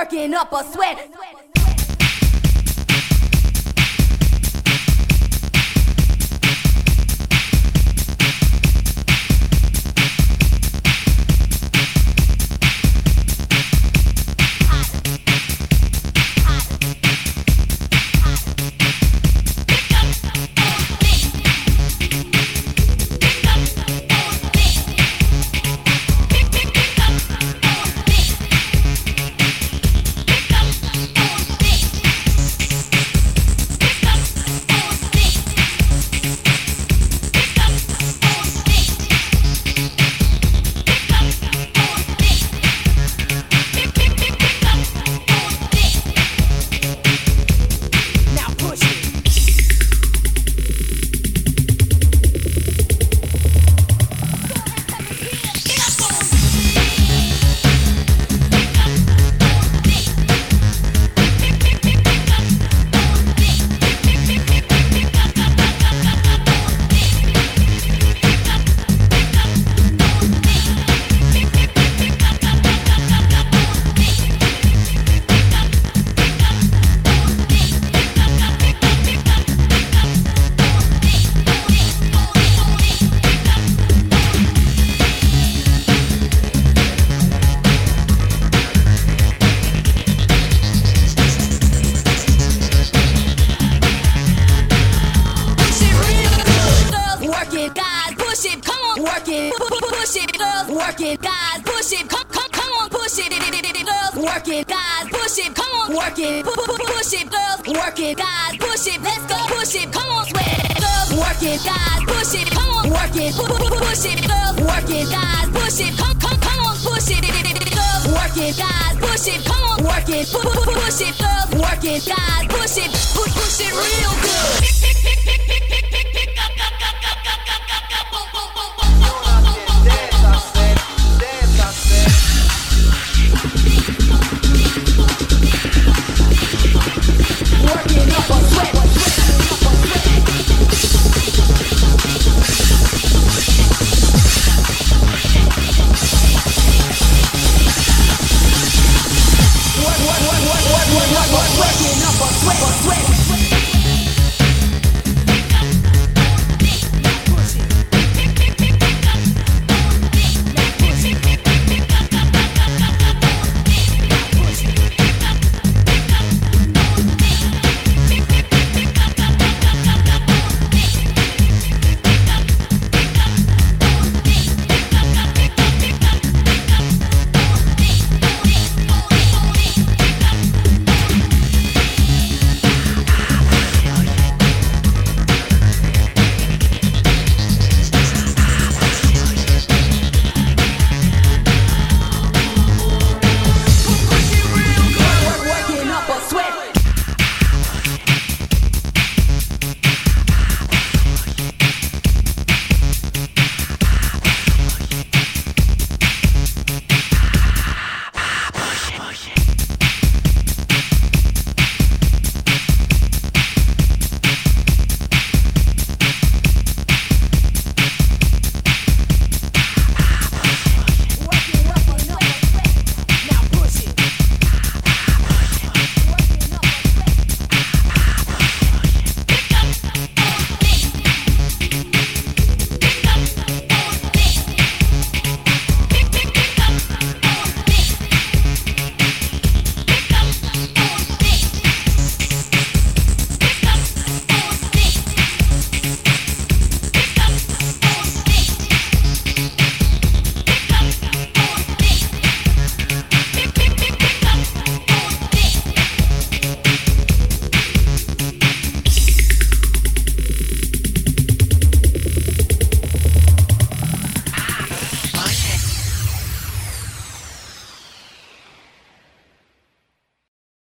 working up a sweat. working. Push it, girls working. Guys, push it. Come, come, come on, push it. Girls working. Guys, push it. Come on, working. Push it, girls working. Guys, push it. Let's go, push it. Come on, sweat. Girls working. Guys, push it. Come on, working. Push it, girls working. Guys, push it. Come, come, come on, push it. Girls working. Guys, push it. Come on, working. Push it, girls working. Guys, push it. Push it real good. Pick, pick, pick, pick, pick, pick, pick, up, up, up, up, up, up, up, up, Boom.